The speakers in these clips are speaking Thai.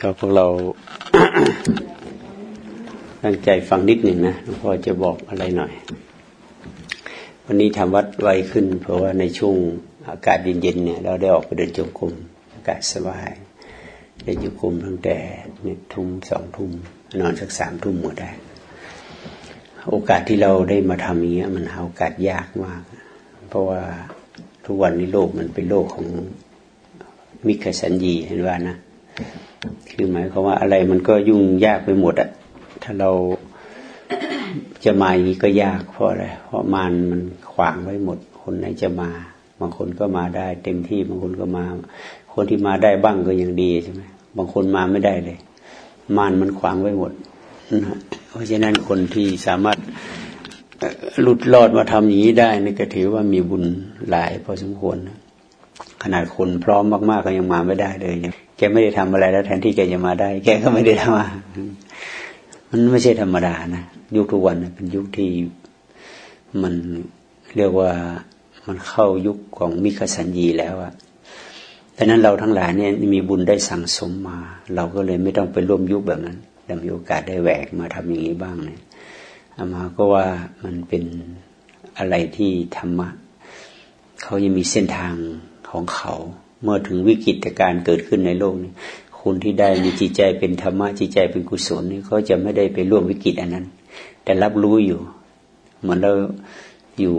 ก็พวกเราตั้งใจฟังนิดหนึ่งนะพอจะบอกอะไรหน่อย วันนี้ทำวัดไวขึ้น เพราะว่าในช่วงอากาศเย็นๆเนี่ย เราได้ออกไปเดินจงกรมอากาศสบายเดินจงกรมตั้งแต่หนึ่งทุ่มสองทุ่มนอนสักสามทุ่มหมดได้ โอกาสที่เราได้มาทำอย่างเงี้ย มันหาโอกาสยากมาก เพราะว่าทุกวันนี้โลกมันเป็นโลกของมิคสัญญีเห็นว่านะ คือหมายความว่าอะไรมันก็ยุ่งยากไปหมดอะถ้าเราจะมาอย่างนี้ก็ยากเพราะอะไรเพราะมันมันขวางไว้หมด คนไหนจะมาบางคนก็มาได้ เต็มที่บางคนก็มา คนที่มาได้บ้างก็ยังดีใช่ไหมบางคนมาไม่ได้เลย มานมันขวางไว้หมดนะเพราะฉะนั้นคนที่สามารถหลุดรอดมาทำอย่างนี้ได้นี่ก็ถือว่ามีบุญหลายพอสมควร ขนาดคนพร้อมมาก ๆ ก็ยังมาไม่ได้เลย แกไม่ได้ทำอะไรแล้ว แทนที่แกจะมาได้ แกก็ไม่ได้ทำมันไม่ใช่ธรรมดานะยุคทุกวันเป็นยุคที่มันเรียกว่ามันเข้ายุคของมิคสัญญีแล้วอะดังนั้นเราทั้งหลายเนี่ยมีบุญได้สั่งสมมา เราก็เลยไม่ต้องไปร่วมยุคแบบนั้นแต่มีโอกาสได้แหวกมาทำอย่างนี้บ้างเนี่ยอามาก็ว่ามันเป็นอะไรที่ธรรมะเขายังมีเส้นทางของเขา เมื่อถึงวิกฤตการเกิดขึ้นในโลกนี้คนที่ได้มีจิตใจเป็นธรรมะจิตใจเป็นกุศลนี่เขาจะไม่ได้ไปร่วมวิกฤตอันนั้น แต่รับรู้อยู่เหมือนเราอยู่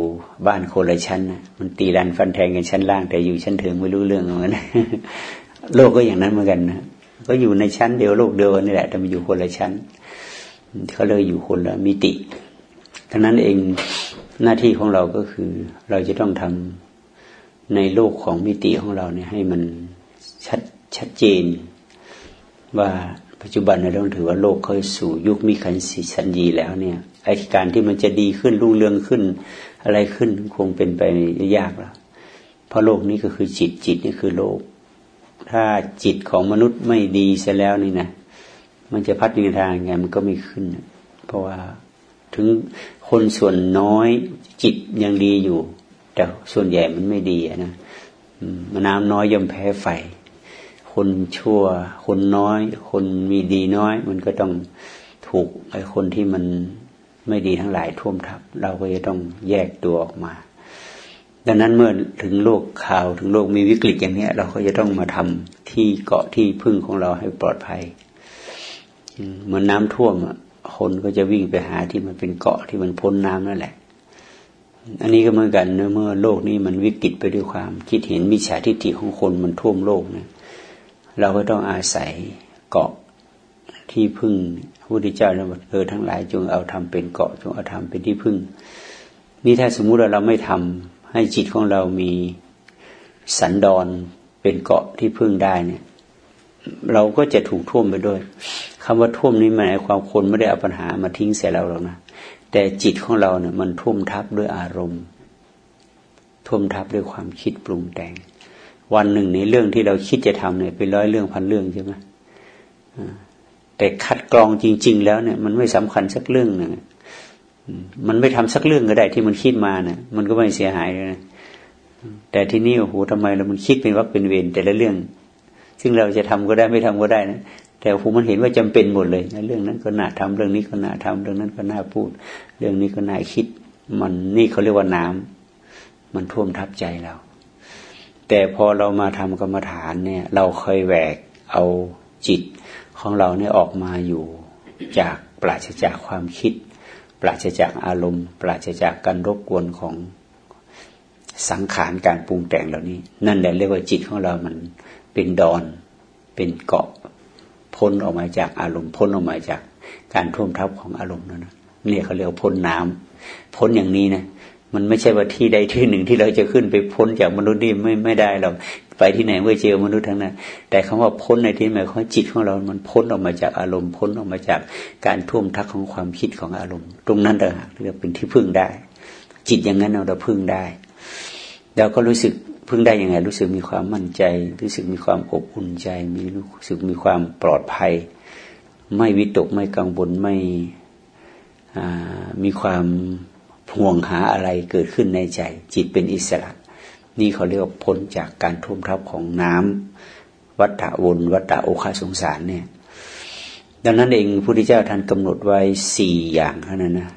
บ้านคนละชั้นนะมันตีรันฟันแทงกันชั้นล่าง แต่อยู่ชั้นถึงไม่รู้เรื่องเหมือนโลกก็อย่างนั้นเหมือนกันนะก็อยู่ในชั้นเดียวโลกเดียวนี่แหละแต่มันอยู่คนละชั้นเขาเลยอยู่คนละมิติดังนั้นเองหน้าที่ของเราก็คือ เราจะต้องทำ ในโลกของมิติของเราเนี่ยให้มันชัดชัดเจน ว่าปัจจุบันเราต้องถือว่าโลกเข้าสู่ยุคมิขันสิชันยีแล้วเนี่ยไอการที่มันจะดีขึ้นรุ่งเรืองขึ้น อะไรขึ้นคงเป็นไปยากแล้วเพราะโลกนี้ก็คือจิตจิตนี่คือโลก ถ้าจิตของมนุษย์ไม่ดีเสียแล้วนี่นะมันจะพัฒนทางไงมันก็ไม่ขึ้น เพราะว่าถึงคนส่วนน้อยจิตยังดีอยู่ แต่ส่วนใหญ่มันไม่ดีนะมน้ำน้อยย่อมแพ้ไฟ คนชั่ว คนน้อย คนมีดีน้อย มันก็ต้องถูกไอ้คนที่มันไม่ดีทั้งหลายท่วมทับ เราก็จะต้องแยกตัวออกมา ดังนั้นเมื่อถึงโลกข่าวถึงโลกมีวิกฤตอย่างนี้เราก็จะต้องมาทำที่เกาะที่พึ่งของเราให้ปลอดภัยเหมือนน้าท่วมคนก็จะวิ่งไปหาที่มันเป็นเกาะที่มันพ้นน้ำนั่นแหละ อันนี้ก็เหมือนกันเนะเมื่อโลกนี้มันวิกฤตไปด้วยความ คิดเห็นมิจฉาทิฏฐิของคนมันท่วมโลกเนี่ยเราก็ต้องอาศัยเกาะที่พึ่งพระพุทธเจ้าเราเออทั้งหลายจงเอาทำเป็นเกาะจงเอาทำเป็นที่พึ่ง นี่ถ้าสมมุติว่าเราไม่ทำให้จิตของเรามีสันดอนเป็นเกาะที่พึ่งได้เนี่ย เราก็จะถูกท่วมไปด้วยคำว่าท่วมนี้หมายความคนไม่ได้เอาปัญหามาทิ้งใส่เราหรอกนะ แต่จิตของเราเนี่ยมันท่วมทับด้วยอารมณ์ท่วมทับด้วยความคิดปรุงแต่ง วันหนึ่งในเรื่องที่เราคิดจะทำเนี่ยเป็นร้อยเรื่องพันเรื่องใช่ไหมแต่คัดกรองจริง ๆ แล้วเนี่ย มันไม่สำคัญสักเรื่องหนึ่งมันไม่ทำสักเรื่องก็ได้ที่มันคิดมาเนี่ยมันก็ไม่เสียหายเลยนะแต่ที่นี่โอ้โหทำไมเรามันคิดเป็นวักเป็นเวรแต่ละเรื่อง ซึ่งเราจะทำก็ได้ไม่ทำก็ได้นะ แต่ผมมันเห็นว่าจำเป็นหมดเลยนะเรื่องนั้นก็น่าทำเรื่องนี้ก็น่าทำเรื่องนั้นก็น่าพูด เรื่องนี้ก็น่าคิด มันนี่เขาเรียกว่าน้ำมันท่วมทับใจเรา แต่พอเรามาทำกรรมฐานเนี่ย เราเคยแหวกเอาจิตของเราเนี่ยออกมาอยู่จากปราศจากความคิด ปราศจากอารมณ์ ปราศจากการรบกวนของสังขารการปรุงแต่งเหล่านี้ นั่นแหละเรียกว่าจิตของเรามันเป็นดอน เป็นเกาะ พ้นออกมาจากอารมณ์พ้นออกมาจากการท่วมทับของอารมณ์นั่นนะนี่เขาเรียกพ้นน้ำพ้นอย่างนี้นะมันไม่ใช่ว่าที่ใดที่หนึ่งที่เราจะขึ้นไปพ้นจากมนุษย์นี่ไม่ไม่ได้เราไปที่ไหนเมื่อเจอมนุษย์ทั้งนั้นแต่คำว่าพ้นในที่หมายความจิตของเรา มันพ้นออกมาจากอารมณ์พ้นออกมาจากการท่วมทับของความคิดของอารมณ์ ตรงนั้นเองเรียกเป็นที่พึ่งได้ จิตอย่างนั้นเราพึ่งได้เราก็รู้สึก พึ่งได้ยังไง รู้สึกมีความมั่นใจ รู้สึกมีความอบอุ่นใจ มีรู้สึกมีความปลอดภัย ไม่วิตกไม่กังวลไม่มีความห่วงหาอะไรเกิดขึ้นในใจ จิตเป็นอิสระ นี่เขาเรียกว่าพ้นจากการท่วมทับของน้ำวัฏฏะวนวัฏฏะโอคาสงสารเนี่ยดังนั้นเองพระพุทธเจ้าท่านกำหนดไว้สี่อย่างเท่านั้นนะ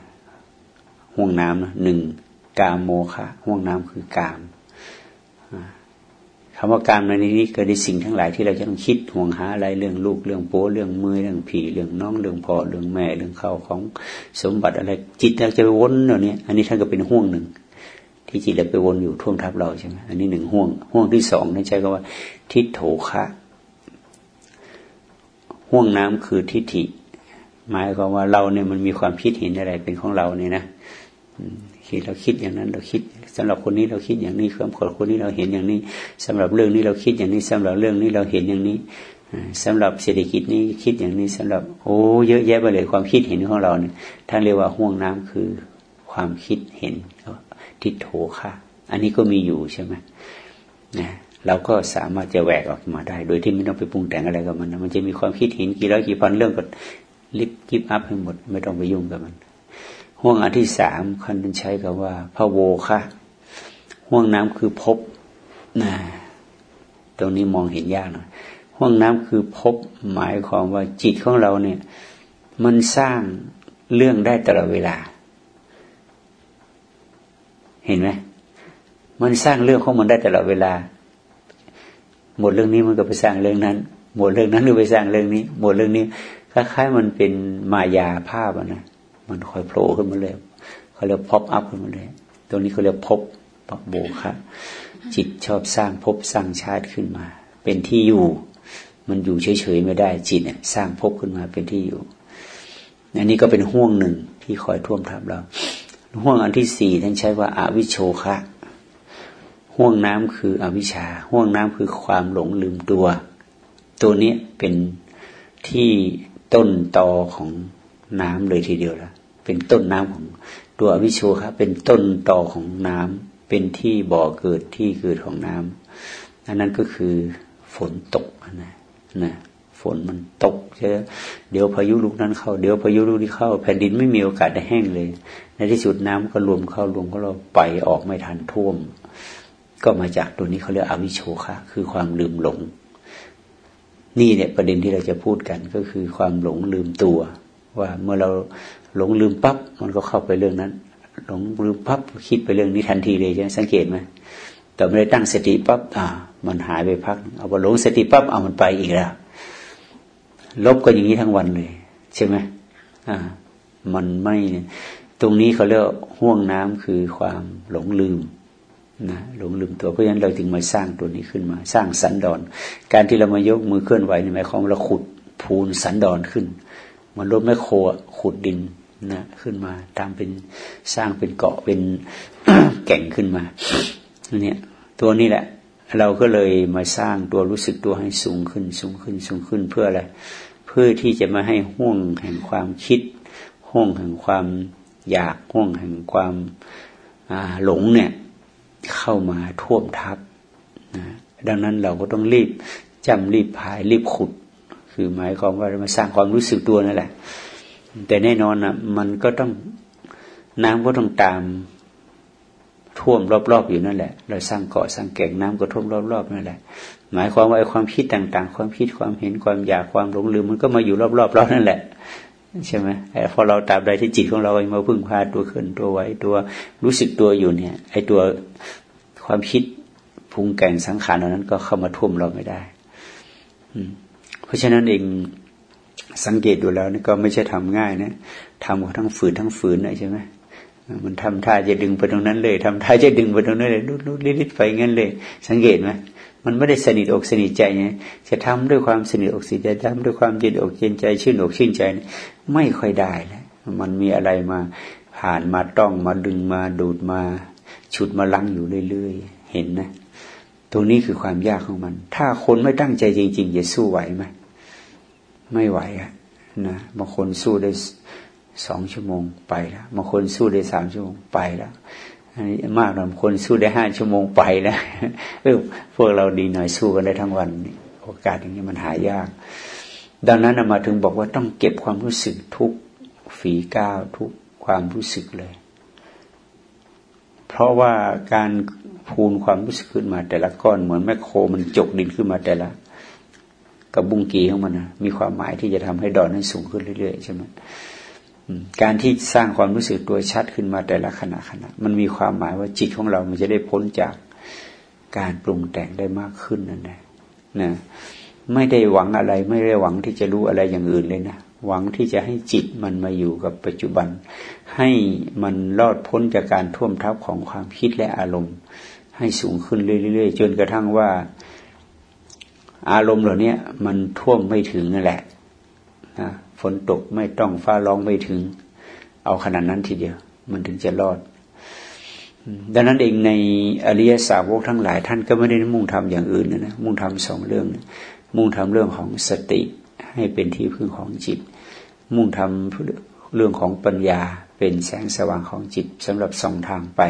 ห่วงน้ำหนึ่งกามโมคะห่วงน้ำคือกาม คำว่าการในนี้ก็ได้สิ่งทั้งหลายที่เราจะต้องคิดห่วงหาอะไรเรื่องลูกเรื่องโป้เรื่องมือเรื่องผีเรื่องน้องเรื่องพ่อเรื่องแม่เรื่องเข้าของสมบัติอะไรจิตเราจะไปวนเนี่ยนี้อันนี้ท่านก็เป็นห่วงหนึ่ง ที่จิตเราไปวนอยู่ท่วมทับเราใช่ไหมอันนี้หนึ่งห่วงห่วงที่สองนั่นใช้คำว่า ทิฏโถคะห่วงน้ำคือทิฏฐิหมายความว่าเราเนี่ยมันมีความคิดเห็นอะไรเป็นของเราเนี่ยนะคิดเราคิดอย่างนั้นเราคิด สำหรับคนนี้เราคิดอย่างนี้สำหรับคนนี้เราเห็นอย่างนี้สำหรับเรื่องนี้เราคิดอย่างนี้สำหรับเรื่องนี้เราเห็นอย่างนี้สำหรับเศรษฐกิจนี้คิดอย่างนี้สำหรับโอ้เยอะแยะไปเลยความคิดเห็นของเราเนี่ยท่านเรียกว่าห่วงน้ำคือความคิดเห็นทิฏโถค่ะ อันนี้ก็มีอยู่ใช่ไหมนะเราก็สามารถจะแหวกออกมาได้ โดยที่ไม่ต้องไปปรุงแต่งอะไรกับมัน มันจะมีความคิดเห็นกี่ร้อยกี่พันเรื่องก็ลิบกิบอัพให้หมด ไม่ต้องไปยุ่งกับมัน ห่วงอันที่สามคันใช้คำว่าพระโวคะ ห่วงน้ำคือพบนะตรงนี้มองเห็นยากหน่อยห่วงน้ำคือพบหมายความว่าจิตของเราเนี่ย มันสร้างเรื่องได้ตลอดเวลา เห็นไหมมันสร้างเรื่องของมันได้ตลอดเวลา หมดเรื่องนี้มันก็ไปสร้างเรื่องนั้น หมดเรื่องนั้นก็ไปสร้างเรื่องนี้ หมดเรื่องนี้คล้ายๆมันเป็นมายาภาพนะมันคอยโผล่ขึ้นมาเลยเขาเรียกพบอัพขึ้นมาเลย ตรงนี้เขาเรียกพบ ปักโบคะจิตชอบสร้างภพสร้างชาติขึ้นมา เป็นที่อยู่ มันอยู่เฉยๆไม่ได้จิตเนี่ยสร้างภพขึ้นมาเป็นที่อยู่อันนี้ก็เป็นห่วงหนึ่งที่คอยท่วมทับเราห่วงอันที่สี่ท่านใช้ว่าอาวิโชคะห่วงน้ำคืออวิชชาห่วงน้ำคือความหลงลืมตัว ตัวนี้เป็นที่ต้นตอของน้ำเลยทีเดียวละเป็นต้นน้ำของตัวอวิโชครับเป็นต้นตอของน้ำ เป็นที่บ่อเกิดที่เกิดของน้ำอันนั้นก็คือฝนตกนะนะฝนมันตกใช่เดี๋ยวพายุลูกนั้นเข้า เดี๋ยวพายุลูกนี้เข้า แผ่นดินไม่มีโอกาสได้แห้งเลย ในที่สุดน้ำก็รวมเข้ารวมก็เราไปออกไม่ทันท่วม ก็มาจากตัวนี้เขาเรียกอวิโชคะคือความลืมหลง นี่เนี่ยประเด็นที่เราจะพูดกันก็คือความหลงลืมตัว ว่าเมื่อเราหลงลืมปั๊บมันก็เข้าไปเรื่องนั้น หลงลืมปั๊บคิดไปเรื่องนี้ทันทีเลยใช่ไหมสังเกตไหมแต่ไม่ได้ตั้งสติปั๊บอ่า มันหายไปพัก เอาพอหลงสติปั๊บเอามันไปอีกแล้วลบก็อย่างนี้ทั้งวันเลย ใช่ไหมอ่า มันไม่ตรงนี้เขาเรียกห่วงน้ำคือความหลงลืมนะหลงลืมตัวเพราะฉะนั้นเราจึงมาสร้างตัวนี้ขึ้นมา สร้างสันดอน การที่เรามายกมือเคลื่อนไหวในหมายความเราขุดพูนสันดอนขึ้น มันรถแมคโคขุดดิน นะขึ้นมาตามเป็นสร้างเป็นเกาะเป็นแก่งขึ้นมาเนี่ยตัวนี้แหละ เราก็เลยมาสร้างตัวรู้สึกตัวให้สูงขึ้น สูงขึ้นสูงขึ้นเพื่ออะไรเพื่อที่จะมาให้ห่วงแห่งความคิด ห่วงแห่งความอยากห่วงแห่งความหลงเนี่ยเข้ามาท่วมทับนะดังนั้นเราก็ต้องรีบจำรีบพายรีบขุด คือหมายความว่ามาสร้างความรู้สึกตัวนั่นแหละ แต่แน่นอนอะ มันก็ต้องน้ำก็ต้องตามท่วมรอบๆอยู่นั่นแหละ เราสร้างเกาะสร้างแก่งน้ำก็ท่วมรอบๆนั่นแหละ หมายความว่าไอ้ความคิดต่างๆ ความคิดความเห็นความอยากความหลงลืมมันก็มาอยู่รอบๆเรานั่นแหละใช่ไหมแต่พอเราตามใดที่จิตของเรามาพึ่งพาตัวขึ้นตัวไว้ตัวรู้สึกตัวอยู่เนี่ย ไอ้ตัวความคิดพุงแก่งสังขารเหล่านั้นก็เข้ามาท่วมเราไม่ได้ อืมเพราะฉะนั้นเอง สังเกตดูแล้วนี่ก็ไม่ใช่ทำง่ายนะทำทั้งฝืนทั้งฝืนนะใช่ไหมมันทำท่าจะดึงไปตรงนั้นเลยทำท่าจะดึงไปตรงนั้นเลยลุดลุดลิดไปงั้นเลย สังเกตไหมมันไม่ได้สนิทอกสนิทใจไงจะทำด้วยความสนิทอกสนิทใจทำด้วยความเย็นอกเย็นใจชื่นอกชื่นใจ ไม่ค่อยได้แล้วมันมีอะไรมาผ่านมาต้องมาดึงมาดูดมาฉุดมาลังอยู่เรื่อยๆ เห็นนะ ตรงนี้คือความยากของมัน ถ้าคนไม่ตั้งใจจริง ๆ จะสู้ไหวไหม ไม่ไหวอะนะบางคนสู้ได้สองชั่วโมงไปแล้วบางคนสู้ได้สามชั่วโมงไปแล้วอันนี้มากหน่อยคนสู้ได้ห้าชั่วโมงไปแล้วเออพวกเราดีหน่อยสู้กันได้ทั้งวัน โอกาสอย่างนี้มันหายาก ดังนั้นมาถึงบอกว่าต้องเก็บความรู้สึกทุกฝีก้าวทุกความรู้สึกเลย เพราะว่าการพูนความรู้สึกขึ้นมาแต่ละก้อนเหมือนแมคโครมันจกดินขึ้นมาแต่ละ กับบุ้งกีของมันนะมีความหมายที่จะทำให้ดอนนั้นสูงขึ้นเรื่อยๆใช่ไหมการที่สร้างความรู้สึกตัวชัดขึ้นมาแต่ละขณะขณะ มันมีความหมายว่าจิตของเรา มันจะได้พ้นจากการปรุงแต่งได้มากขึ้นนั่นแหละนะไม่ได้หวังอะไร ไม่ได้หวังที่จะรู้อะไรอย่างอื่นเลยนะหวังที่จะให้จิตมันมาอยู่กับปัจจุบัน ให้มันรอดพ้นจากการท่วมทับของความคิดและอารมณ์ ให้สูงขึ้นเรื่อยๆจนกระทั่งว่า อารมณ์เหล่านี้มันท่วมไม่ถึงนั่นแหละนะฝนตกไม่ต้องฟ้าร้องไม่ถึง เอาขนาดนั้นทีเดียว มันถึงจะรอด ดังนั้นเองในอริยสาวกทั้งหลาย ท่านก็ไม่ได้มุ่งทำอย่างอื่นนะมุ่งทำสองเรื่อง มุ่งทำเรื่องของสติให้เป็นที่พึ่งของจิต มุ่งทำเรื่องของปัญญาเป็นแสงสว่างของจิตสำหรับสองทางไป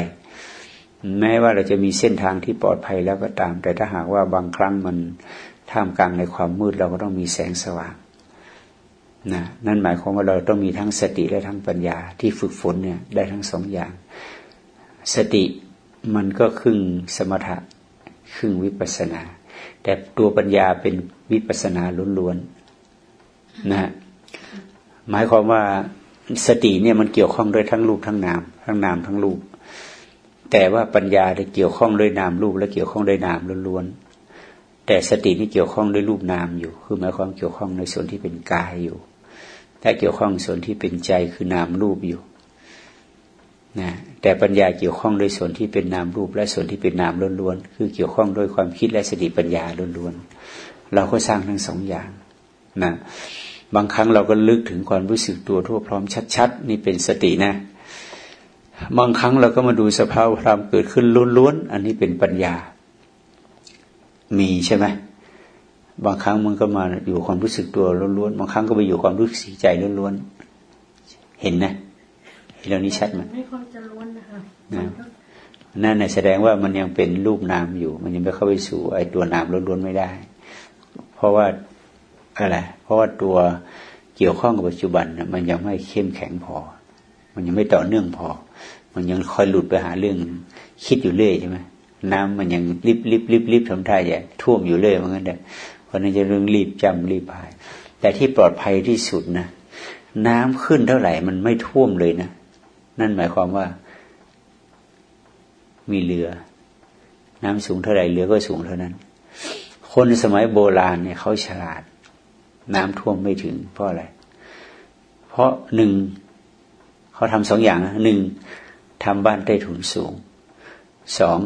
แม้ว่าเราจะมีเส้นทางที่ปลอดภัยแล้วก็ตาม แต่ถ้าหากว่าบางครั้งมัน ท่ามกลางในความมืดเราก็ต้องมีแสงสว่างนะนั่นหมายความว่าเราต้องมีทั้งสติและทั้งปัญญาที่ฝึกฝนเนี่ยได้ทั้งสองอย่าง สติมันก็ครึ่งสมถะครึ่งวิปัสนา แต่ตัวปัญญาเป็นวิปัสนาล้วนๆนะหมายความว่าสติเนี่ยมันเกี่ยวข้องด้วยทั้งรูปทั้งนาม ทั้งนามทั้งรูปแต่ว่าปัญญาจะเกี่ยวข้องด้วยนามรูปและเกี่ยวข้องด้วยนามล้วนๆ แต่สตินี่เกี่ยวข้องด้วยรูปนามอยู่ คือหมายความเกี่ยวข้องในส่วนที่เป็นกายอยู่ ถ้าเกี่ยวข้องส่วนที่เป็นใจคือนามรูปอยู่นะแต่ปัญญาเกี่ยวข้องโดยส่วนที่เป็นนามรูป และส่วนที่เป็นนามล้วนๆ คือเกี่ยวข้องด้วยความคิดและสติปัญญาล้วนๆ เราก็สร้างทั้งสองอย่างนะบางครั้งเราก็ลึกถึงความรู้สึกตัวทั่วพร้อมชัดๆ นี่เป็นสตินะ บางครั้งเราก็มาดูสภาวะธรรมเกิดขึ้นล้วนๆ อันนี้เป็นปัญญา มีใช่ไหมบางครั้งมันก็มาอยู่ความรู้สึกตัวล้วนๆบางครั้งก็ไปอยู่ความรู้สึกใจล้วนๆเห็นนะเห็นเรื่องนี้ชัดไหมไม่ค่อยจะล้วนนะคะนั่นแสดงว่ามันยังเป็นรูปนามอยู่ มันยังไม่เข้าไปสู่ไอ้ตัวนามล้วนๆไม่ได้ เพราะว่าอะไรเพราะว่าตัวเกี่ยวข้องกับปัจจุบันมันยังไม่เข้มแข็งพอ มันยังไม่ต่อเนื่องพอ มันยังคอยหลุดไปหาเรื่อง คิดอยู่เรื่อยใช่ไหม น้ำมันยังรีบรีบรีบรีบทำท่าใหญ่ท่วมอยู่เรื่อยเหมือนกันเด็ราะนั้นจะเรื่องรีบจำรีบพาย แต่ที่ปลอดภัยที่สุดนะน้ำขึ้นเท่าไหร่มันไม่ท่วมเลยนะ นั่นหมายความว่า มีเรือ น้ำสูงเท่าไหร่เรือก็สูงเท่านั้น คนสมัยโบราณเนี่ยเขาฉลาด น้ำท่วมไม่ถึง เพราะอะไร เพราะหนึ่งเขาทำสองอย่างนะหนึ่งทำบ้านใต้ถุนสูงสอง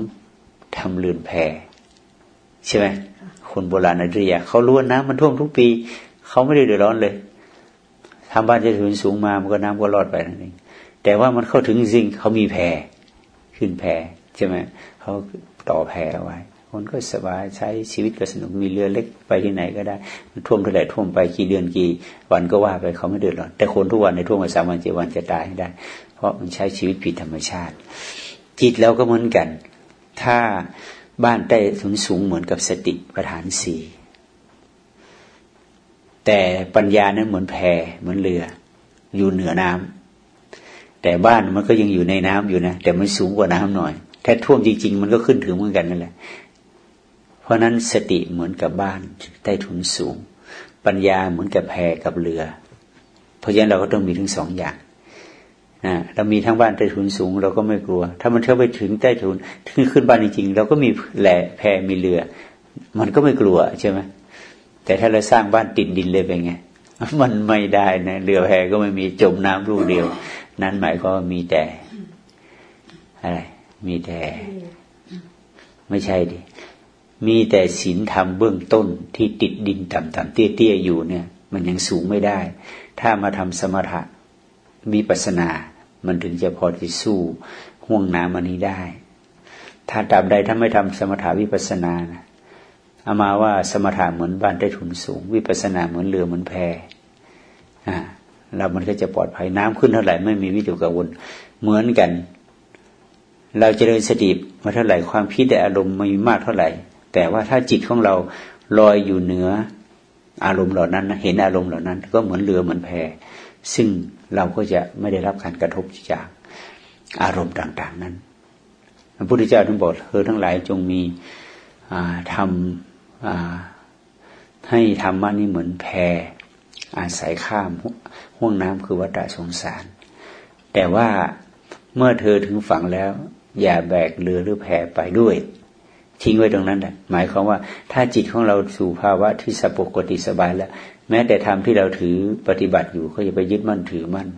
ทำเรือนแพใช่ไหมคนโบราณอริยาเขารู้ว่าน้ำมันท่วมทุกปี เขาไม่ได้เดือดร้อนเลยทำบ้านจะถึงสูงมามันก็น้ำก็รอดไปนั่นเองแต่ว่ามันเข้าถึงจริงเขามีแพรขึ้นแพรใช่ไหมเขาต่อแพรเอาไว้คนก็สบายใช้ชีวิตก็สนุกมีเรือเล็กไปที่ไหนก็ได้ มันท่วมเท่าไหร่ท่วมไปกี่เดือนกี่วันก็ว่าไปเขาไม่เดือดร้อนแต่คนทุกวันในท่วมมาสามวันเจ็ดวันจะตายได้ เพราะมันใช้ชีวิตผิดธรรมชาติ จิตแล้วก็เหมือนกัน ถ้าบ้านใต้ถุนสูงเหมือนกับสติประฐานสี่แต่ปัญญานั้นเหมือนแพเหมือนเรือ อยู่เหนือน้ำแต่บ้านมันก็ยังอยู่ในน้ำอยู่นะแต่มันสูงกว่าน้ำหน่อยแค่ท่วมจริง ๆ มันก็ขึ้นถึงเหมือนกันนั่นแหละ เพราะนั้นสติเหมือนกับบ้านใต้ถุนสูง ปัญญาเหมือนกับแพกับเรือ เพราะฉะนั้นเราก็ต้องมีทั้งสองอย่าง เรามีทั้งบ้านใต้ถุนสูง เราก็ไม่กลัว ถ้ามันเท่าไปถึงใต้ถุนขึ้นขึ้นบ้านจริงๆเราก็มีแหล่แพมีเรือ มันก็ไม่กลัวใช่ไหมแต่ถ้าเราสร้างบ้านติดดินเลยเป็นไงมันไม่ได้นะเรือแพก็ไม่มีจมน้ำรูเดียว นั้นหมายก็มีแต่ อะไร มีแต่ ไม่ใช่ดิมีแต่ศีลธรรมเบื้องต้นที่ติดดินต่ำๆเตี้ยๆอยู่เนี่ย มันยังสูงไม่ได้ ถ้ามาทำสมถะ มีปัสนา มันถึงจะพอที่สู้ห่วงน้ำอันนี้ได้ ถ้าดับใดถ้าไม่ทำสมถาวิปัสนานะเอามาว่าสมถะเหมือนบ้านได้ทุนสูง วิปัสนาเหมือนเรือเหมือนแพอ่าเรามันก็จะปลอดภัยน้ำขึ้นเท่าไหร่ไม่มีวิตกกังวลเหมือนกัน เราจเจริญสติมาเท่าไหร่ความคิดแต่อารมณ์มีมากเท่าไหร่ แต่ว่าถ้าจิตของเราลอยอยู่เหนืออารมณ์เหล่านั้น เห็นอารมณ์เหล่านั้น ก็เหมือนเรือเหมือนแพ ซึ่งเราก็จะไม่ได้รับการกระทบจากอารมณ์ต่าง ๆ นั้นพระพุทธเจ้าทั้งบอกเธอทั้งหลายจงมีทำให้ธรรมะนี่เหมือนแพอาศัยข้ามห่วงน้ำคือวัฏสงสาร แต่ว่าเมื่อเธอถึงฝั่งแล้ว อย่าแบกเรือหรือแพไปด้วย ทิ้งไว้ตรงนั้นแหละหมายความว่าถ้าจิตของเราสู่ภาวะที่สปกติสบายแล้ว แม้แต่ธรรมที่เราถือปฏิบัติอยู่ก็อย่าไปยึดมั่นถือมั่น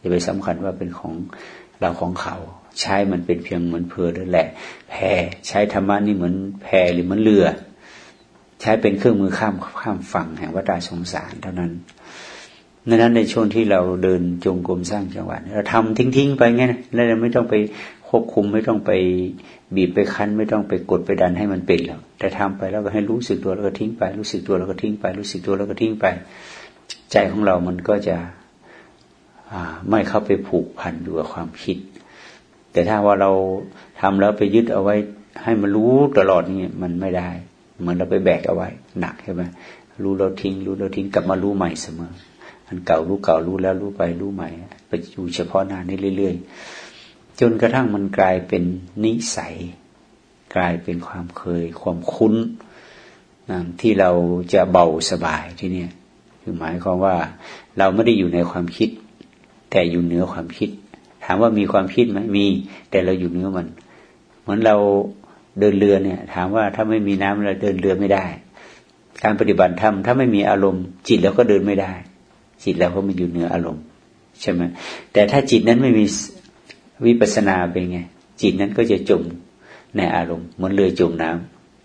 อย่าไปสำคัญว่าเป็นของเราของเขา ใช้มันเป็นเพียงเหมือนเพอนั่นแหละ แพใช้ธรรมะนี่เหมือนแพหรือเหมือนเรือ ใช้เป็นเครื่องมือข้ามข้ามฝั่งแห่งวัฏสงสารเท่านั้นดังนั้นในช่วงที่เราเดินจงกรมสร้างจังหวะเราทำทิ้งๆ ไปไงแล้วเราไม่ต้องไป ควบคุมไม่ต้องไปบีบไปคั้น ไม่ต้องไปกดไปดันให้มันเป็นแล้วแต่ทำไปแล้วก็ให้รู้สึกตัวแล้วก็ทิ้งไป รู้สึกตัวแล้วก็ทิ้งไป รู้สึกตัวแล้วก็ทิ้งไป ใจของเรามันก็จะไม่เข้าไปผูกพันอยู่กับความคิด แต่ถ้าว่าเราทำแล้วไปยึดเอาไว้ให้มันรู้ตลอดนี่มันไม่ได้ เหมือนเราไปแบกเอาไว้ หนักใช่ไหมรู้เราทิ้ง รู้เราทิ้งกลับมารู้ใหม่เสมออันเก่ารู้เก่ารู้แล้วรู้ไปรู้ใหม่ไปอยู่เฉพาะหน้านี้เรื่อย ๆ จนกระทั่งมันกลายเป็นนิสัย กลายเป็นความเคย ความคุ้นที่เราจะเบาสบายที่นี่คือหมายความว่าเราไม่ได้อยู่ในความคิด แต่อยู่เหนือความคิด ถามว่ามีความคิดไหมมี แต่เราอยู่เหนือมัน เหมือนเราเดินเรือเนี่ย ถามว่าถ้าไม่มีน้ำเราเดินเรือไม่ได้ การปฏิบัติธรรมถ้าไม่มีอารมณ์ จิตเราก็เดินไม่ได้ จิตเราก็มันอยู่เหนืออารมณ์ใช่ไหมแต่ถ้าจิตนั้นไม่มี วิปัสนาเป็นไง จิตนั้นก็จะจมในอารมณ์เหมือนเรือจมน้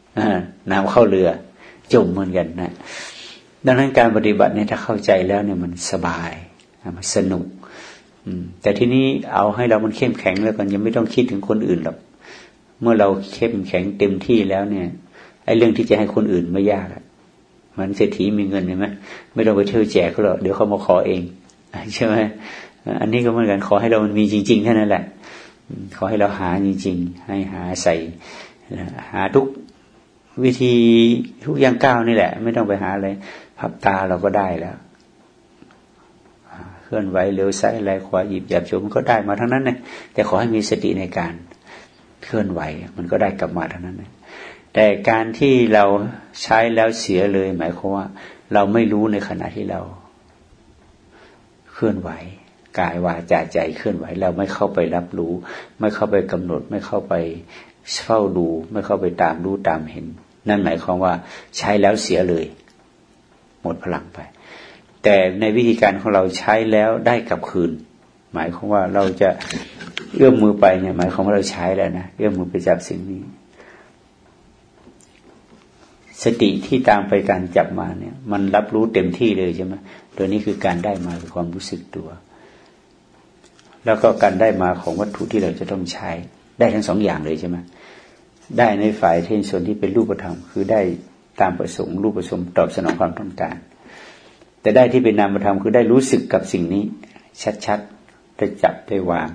ำน้ำเข้าเรือ จมเหมือนกันนะ ดังนั้นการปฏิบัติเนี่ยถ้าเข้าใจแล้วเนี่ยมันสบายมันสนุกแต่ที่นี้เอาให้เรามันเข้มแข็งแล้วกันยังไม่ต้องคิดถึงคนอื่นหรอกเมื่อเราเข้มแข็งเต็มที่แล้วเนี่ยไอ้เรื่องที่จะให้คนอื่นไม่ยากมันเศรษฐีมีเงินใช่ไหมไม่ต้องไปเที่ยวแจกเขาหรอกเดี๋ยวเขามาขอเองใช่ไหม อันนี้ก็เหมือนกันขอให้เรามันมีจริงๆแค่นั้นแหละ ขอให้เราหาจริง ๆ ให้หาใส่หาทุกวิธีทุกอย่างก้าวนี่แหละ ไม่ต้องไปหาอะไรพับตาเราก็ได้แล้วเคลื่อนไหวเร็วซ้ายไหลขวาหยิบหยับชมก็ได้มาทั้งนั้นเลยแต่ขอให้มีสติในการเคลื่อนไหวมันก็ได้กลับมาทั้งนั้นเลยแต่การที่เราใช้แล้วเสียเลย หมายความว่า เราไม่รู้ในขณะที่เรา เคลื่อนไหว กายวาจาใจเคลื่อนไหวเราไม่เข้าไปรับรู้ ไม่เข้าไปกำหนด ไม่เข้าไปเฝ้าดู ไม่เข้าไปตามรู้ตามเห็น นั่นหมายความว่าใช้แล้วเสียเลย หมดพลังไป แต่ในวิธีการของเราใช้แล้วได้กลับคืน หมายความว่าเราจะเอื้อมมือไปเนี่ยหมายความว่าเราใช้แล้วนะเอื้อมมือไปจับสิ่งนี้ สติที่ตามไปการจับมาเนี่ย มันรับรู้เต็มที่เลยใช่ไหมตัวนี้คือการได้มาคือความรู้สึกตัว แล้วก็การได้มาของวัตถุที่เราจะต้องใช้ ได้ทั้งสองอย่างเลยใช่ไหมได้ในฝ่ายที่ส่วนที่เป็นรูปธรรม คือได้ตามประสงค์รูปประสงค์ตอบสนองความต้องการ แต่ได้ที่เป็นนามธรรมคือได้รู้สึกกับสิ่งนี้ ชัดๆได้จับได้วาง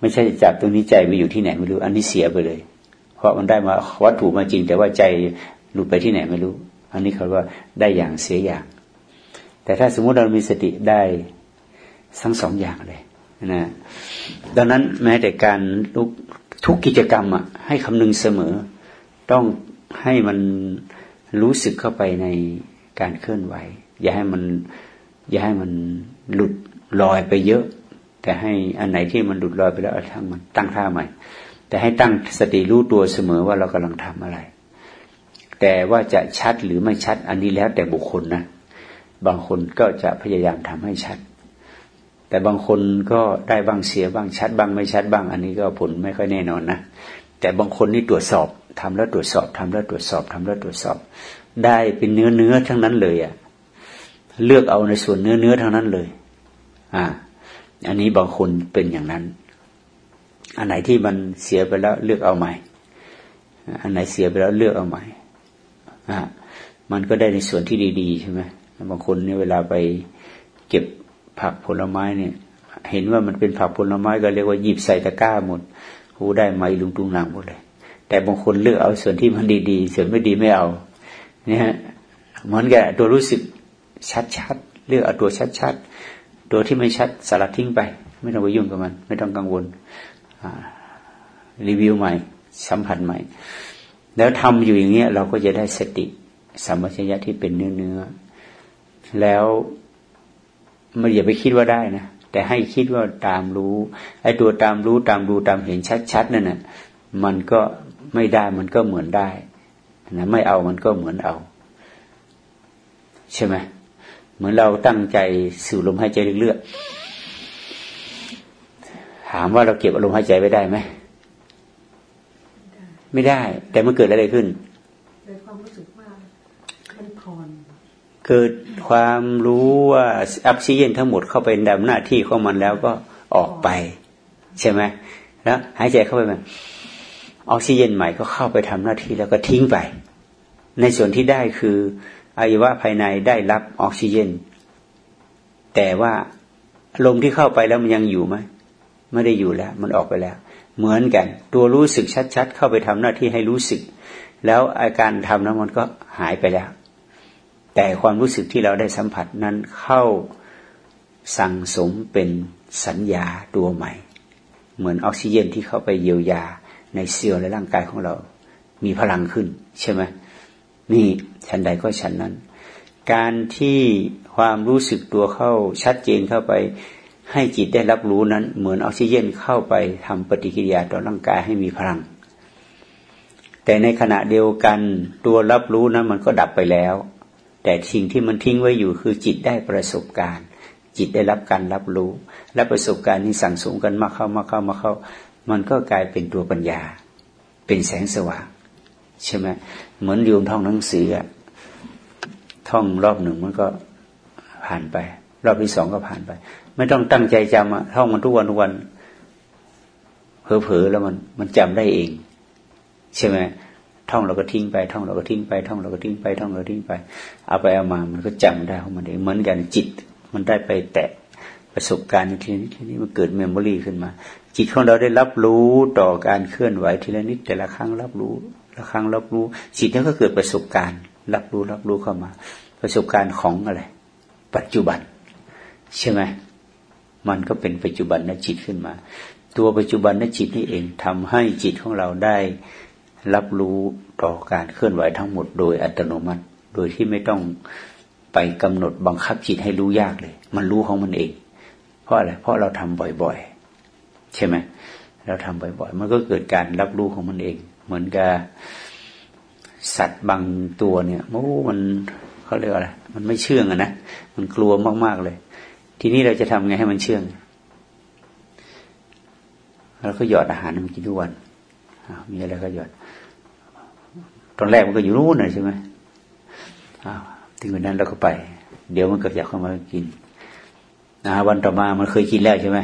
ไม่ใช่จับตรงนี้ใจไปอยู่ที่ไหนไม่รู้อันนี้เสียไปเลย เพราะมันได้มาวัตถุมาจริง แต่ว่าใจหลุดไปที่ไหนไม่รู้ อันนี้เขาว่าได้อย่างเสียอย่าง แต่ถ้าสมมุติเรามีสติได้ทั้งสองอย่างเลย นะดังนั้นแม้แต่การลุกทุกกิจกรรมอะให้คำนึงเสมอ ต้องให้มันรู้สึกเข้าไปในการเคลื่อนไหว อย่าให้มัน อย่าให้มันหลุดลอยไปเยอะ แต่ให้อันไหนที่มันหลุดลอยไปแล้วทั้งมันตั้งท่าใหม่ แต่ให้ตั้งสติรู้ตัวเสมอว่าเรากำลังทำอะไร แต่ว่าจะชัดหรือไม่ชัดอันนี้แล้วแต่บุคคลนะบางคนก็จะพยายามทำให้ชัด แต่บางคนก็ได้บางเสียบ้างชัดบ้างไม่ชัดบ้าง อันนี้ก็ผลไม่ค่อยแน่นอนนะแต่บางคนนี่ตรวจสอบทำแล้วตรวจสอบทำแล้วตรวจสอบทำแล้วตรวจสอบ ได้เป็นเนื้อเนื้อทั้งนั้นเลยอะ่ะเลือกเอาในส่วนเนื้อเนื้อทั้งนั้นเลย อ่า อันนี้บางคนเป็นอย่างนั้น อันไหนที่มันเสียไปแล้วเลือกเอาใหม่ อันไหนเสียไปแล้วเลือกเอาใหม่ อะมันก็ได้ในส่วนที่ดีๆใช่ไหมบางคนเนี่ยเวลาไปเก็บ ผักผลไม้เนี่ย เห็นว่ามันเป็นผักผลไม้ก็เรียกว่าหยิบใส่ตะกร้าหมดหูได้ไม้ลุงตุงนางหมดเลย แต่บางคนเลือกเอาส่วนที่มันดีๆส่วนไม่ดีไม่เอา เนี่ยเหมือนกันตัวรู้สึกชัดๆเลือกเอาตัวชัดๆตัวที่ไม่ชัดสลัดทิ้งไป ไม่ต้องไปยุ่งกับมัน ไม่ต้องกังวลรีวิวใหม่ สัมผัสใหม่ แล้วทำอยู่อย่างเงี้ยเราก็จะได้สติสัมปชัญญะที่เป็นเนื้อเนื้อแล้ว มันอย่าไปคิดว่าได้นะแต่ให้คิดว่าตามรู้ไอ้ตัวตามรู้ตามดูตามเห็นชัดๆนั่นน่ะมันก็ไม่ได้มันก็เหมือนได้นะไม่เอามันก็เหมือนเอา ใช่ไหมเหมือนเราตั้งใจสูดลมหายใจเรื่อยๆถามว่าเราเก็บอารมณ์หายใจไว้ได้ไหมไม่ได้ แต่มันเกิดอะไรขึ้นเกิดความรู้สึกว่ามันผ่อน เกิดความรู้ว่าออกซิเจนทั้งหมดเข้าไปดำหน้าที่ของมันแล้วก็ออกไป ใช่ไหมแล้วหายใจเข้าไปมันออกซิเจนใหม่ก็เข้าไปทำหน้าที่แล้วก็ทิ้งไป ในส่วนที่ได้คืออวัยวะภายในได้รับออกซิเจน แต่ว่าลมที่เข้าไปแล้วมันยังอยู่ไหมไม่ได้อยู่แล้ว มันออกไปแล้ว เหมือนกัน ตัวรู้สึกชัดๆ เข้าไปทำหน้าที่ให้รู้สึก แล้วอาการทำนั้นมันก็หายไปแล้ว แต่ความรู้สึกที่เราได้สัมผัสนั้นเข้าสั่งสมเป็นสัญญาตัวใหม่ เหมือนออกซิเจนที่เข้าไปเยียวยาในเซลล์และร่างกายของเรา มีพลังขึ้นใช่ไหมนี่ชั้นใดก็ชั้นนั้น การที่ความรู้สึกตัวเข้าชัดเจนเข้าไปให้จิตได้รับรู้นั้น เหมือนออกซิเจนเข้าไปทำปฏิกิริยาต่อร่างกายให้มีพลัง แต่ในขณะเดียวกันตัวรับรู้นั้นมันก็ดับไปแล้ว แต่สิ่งที่มันทิ้งไว้อยู่คือจิตได้ประสบการณ์ จิตได้รับการรับรู้ และประสบการณ์นี้สั่งสมกันมาเข้ามาเข้ามาเข้า มันก็กลายเป็นตัวปัญญา เป็นแสงสว่างใช่ไหมเหมือนโยมท่องหนังสืออะท่องรอบหนึ่งมันก็ผ่านไป รอบที่สองก็ผ่านไป ไม่ต้องตั้งใจจำอะท่องมันทุกวันทุกวันเผลอๆแล้วมันมันจำได้เอง ใช่ไหม ท่องเราก็ทิ้งไปท่องเราก็ทิ้งไปท่องเราก็ทิ้งไปท่องเราทิ้งไป เอาไปเอามามันก็จำได้ของมันเองเหมือนกันจิต มันได้ไปแตะประสบการณ์ทีนี้ทีนี้มันเกิดเมมโมรีขึ้นมา จิตของเราได้รับรู้ต่อการเคลื่อนไหวทีละนิดแต่ละครั้งรับรู้ละครั้งรับรู้จิตนั้นก็เกิดประสบการณ์ รับรู้รับรู้เข้ามา ประสบการณ์ของอะไร ปัจจุบัน ใช่ไหมมันก็เป็นปัจจุบันนจิตขึ้นมา ตัวปัจจุบันนจิตนี่เองทำให้จิตของเราได้ รับรู้ต่อการเคลื่อนไหวทั้งหมดโดยอัตโนมัติ โดยที่ไม่ต้องไปกำหนดบังคับจิตให้รู้ยากเลย มันรู้ของมันเอง เพราะอะไร เพราะเราทำบ่อยๆ ใช่ไหมเราทำบ่อยๆ มันก็เกิดการรับรู้ของมันเอง เหมือนกับสัตว์บางตัวเนี่ยโอ้มันเขาเรียกอะไร มันไม่เชื่องอะนะ มันกลัวมากๆเลย ทีนี้เราจะทำไงให้มันเชื่องเราก็หยอดอาหารมันกินทุกวันมีอะไรก็หยอด ตอนแรกมันก็อยู่นู้นเลยใช่ไหมถึงวันนั้นเราก็ไป เดี๋ยวมันก็อยากเข้ามากินนะวันต่อมามันเคยกินแล้วใช่ไหม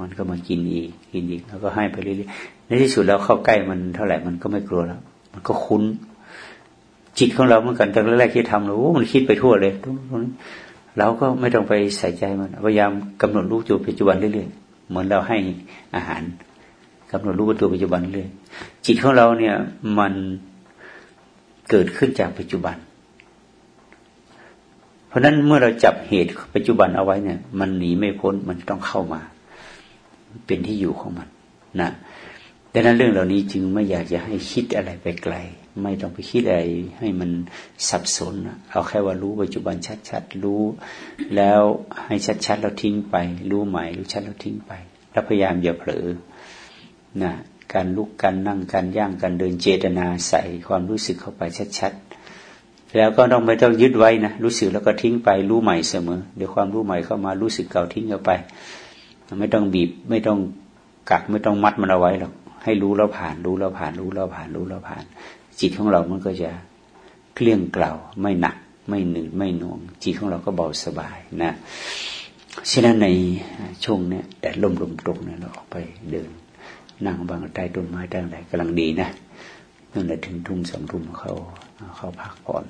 มันก็มากินอีกกินอีกแล้วก็ให้ไปเรื่อยๆในที่สุดแล้วเข้าใกล้มันเท่าไหร่มันก็ไม่กลัวแล้ว มันก็คุ้น จิตของเราเหมือนกันตอนแรกที่ทำเราโอ้มันคิดไปทั่วเลยทุกนี้เราก็ไม่ต้องไปใส่ใจมันพยายามกำหนดรู้ตัวปัจจุบันเรื่อยๆเหมือนเราให้อาหารกำหนดรู้ตัวปัจจุบันเรื่อยจิตของเราเนี่ย มัน เกิดขึ้นจากปัจจุบัน เพราะนั้นเมื่อเราจับเหตุปัจจุบันเอาไว้เนี่ย มันหนีไม่พ้นมันต้องเข้ามา เป็นที่อยู่ของมันนะดังนั้นเรื่องเหล่านี้จึงไม่อยากจะให้คิดอะไรไปไกล ไม่ต้องไปคิดอะไรให้มันสับสน เอาแค่ว่ารู้ปัจจุบันชัดๆรู้ แล้วให้ชัดๆเราทิ้งไป รู้ใหม่รู้ชัดเราทิ้งไป แล้วพยายามอย่าเผลอนะ การลุกการนั่งการย่างการเดินเจตนาใส่ความรู้สึกเข้าไปชัดๆ แล้วก็ต้องไม่ต้องยึดไว้นะรู้สึกแล้วก็ทิ้งไปรู้ใหม่เสมอ เดี๋ยวความรู้ใหม่เข้ามารู้สึกเก่าทิ้งเอาไป ไม่ต้องบีบไม่ต้องกักไม่ต้องมัดมันเอาไว้หรอกให้รู้แล้วผ่านรู้แล้วผ่านรู้แล้วผ่านรู้แล้วผ่าน จิตของเรามันก็จะเคลี่ยงเกล่าไม่หนัก ไม่หนืดไม่หน่วง จิตของเราก็เบาสบายนะฉะนั้นในช่วงเนี้ยแต่ลมลมตรงเนี่ยเราออกไปเดิน นั่งบางใต้ต้นไม้ตั้งแต่กำลังดีนะนั่นแหละถึงทุ่มสองทุ่มเขาเขาพักผ่อน